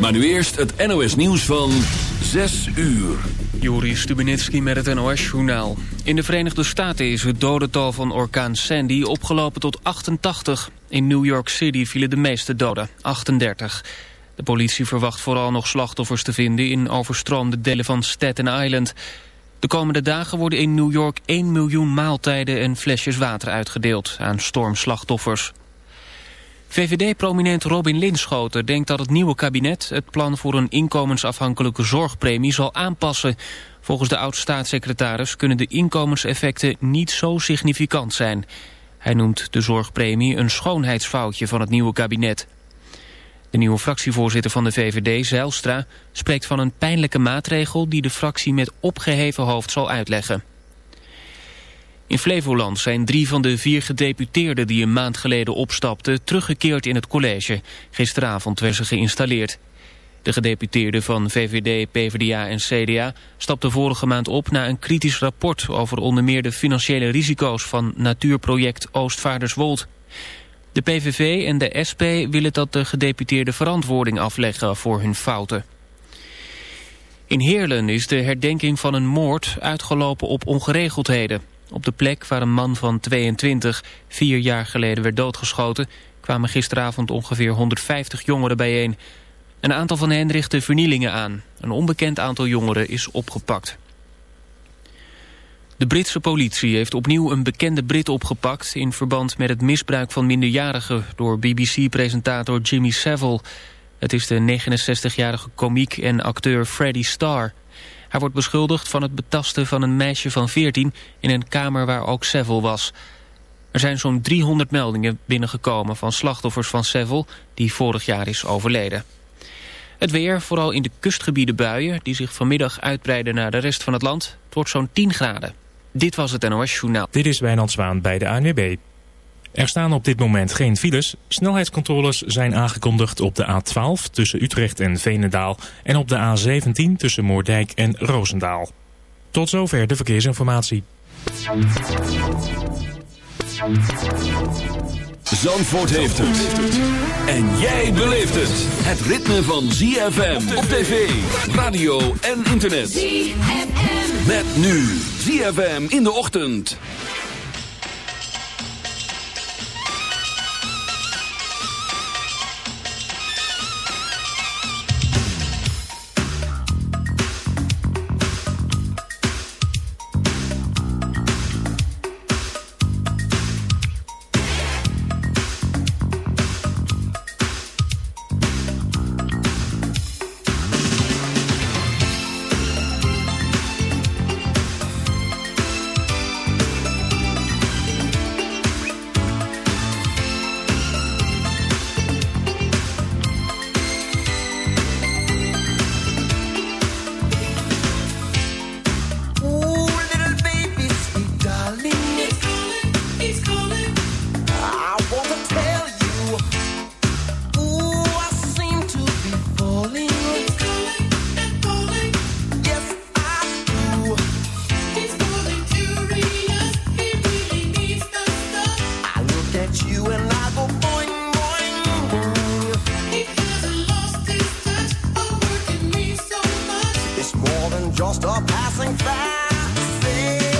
Maar nu eerst het NOS nieuws van 6 uur. Juri Stubenitski met het NOS-journaal. In de Verenigde Staten is het dodental van orkaan Sandy opgelopen tot 88. In New York City vielen de meeste doden, 38. De politie verwacht vooral nog slachtoffers te vinden in overstroomde delen van Staten Island. De komende dagen worden in New York 1 miljoen maaltijden en flesjes water uitgedeeld aan stormslachtoffers. VVD-prominent Robin Linschoten denkt dat het nieuwe kabinet het plan voor een inkomensafhankelijke zorgpremie zal aanpassen. Volgens de oud-staatssecretaris kunnen de inkomenseffecten niet zo significant zijn. Hij noemt de zorgpremie een schoonheidsfoutje van het nieuwe kabinet. De nieuwe fractievoorzitter van de VVD, Zijlstra, spreekt van een pijnlijke maatregel die de fractie met opgeheven hoofd zal uitleggen. In Flevoland zijn drie van de vier gedeputeerden die een maand geleden opstapten teruggekeerd in het college. Gisteravond werden ze geïnstalleerd. De gedeputeerden van VVD, PvdA en CDA stapten vorige maand op na een kritisch rapport over onder meer de financiële risico's van natuurproject Oostvaarderswold. De PVV en de SP willen dat de gedeputeerden verantwoording afleggen voor hun fouten. In Heerlen is de herdenking van een moord uitgelopen op ongeregeldheden. Op de plek waar een man van 22 vier jaar geleden werd doodgeschoten... kwamen gisteravond ongeveer 150 jongeren bijeen. Een aantal van hen richtte vernielingen aan. Een onbekend aantal jongeren is opgepakt. De Britse politie heeft opnieuw een bekende Brit opgepakt... in verband met het misbruik van minderjarigen... door BBC-presentator Jimmy Savile. Het is de 69-jarige komiek en acteur Freddie Starr. Hij wordt beschuldigd van het betasten van een meisje van 14 in een kamer waar ook Seville was. Er zijn zo'n 300 meldingen binnengekomen van slachtoffers van Seville die vorig jaar is overleden. Het weer, vooral in de kustgebieden buien, die zich vanmiddag uitbreiden naar de rest van het land. Het wordt zo'n 10 graden. Dit was het NOS Journaal. Dit is Wijnand Zwaan bij de ANWB. Er staan op dit moment geen files. Snelheidscontroles zijn aangekondigd op de A12 tussen Utrecht en Veenendaal... en op de A17 tussen Moordijk en Roosendaal. Tot zover de verkeersinformatie. Zandvoort heeft het. En jij beleeft het. Het ritme van ZFM op tv, radio en internet. ZFM. Met nu ZFM in de ochtend. just a passing fast.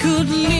could leave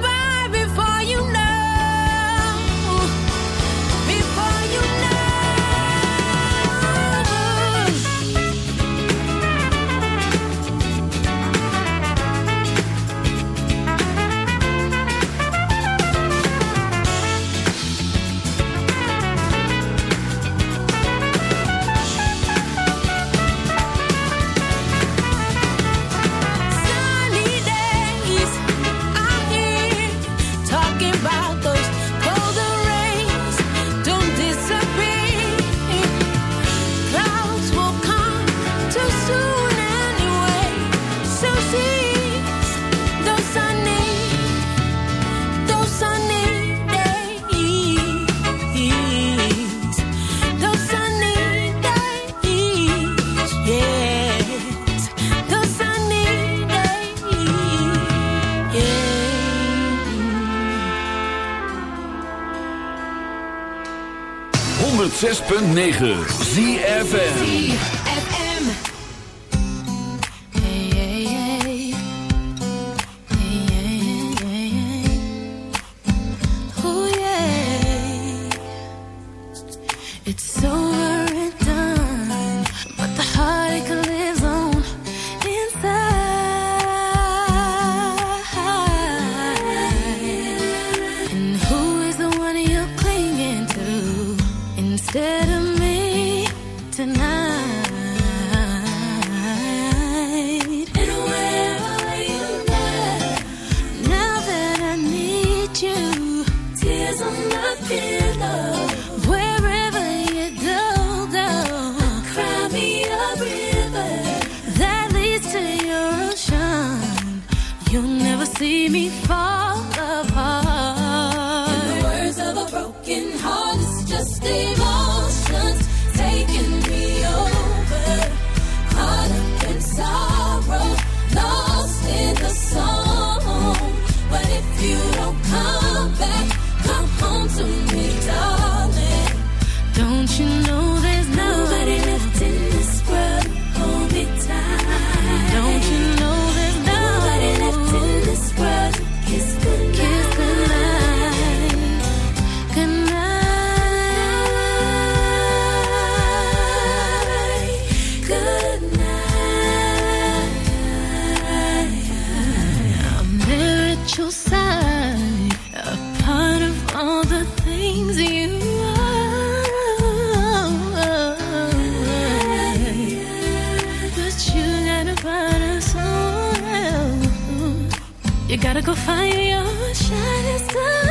by 106.9 ZFM. You gotta go find your shining star.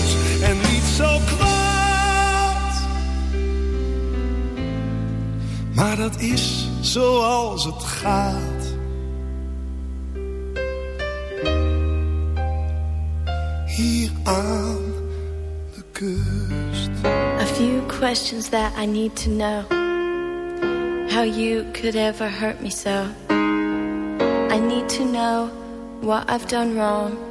en niet zo kwaad. Maar dat is zoals het gaat. Hier aan de kust. A few questions that I need to know. How you could ever hurt me so. I need to know what I've done wrong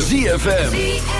ZFM.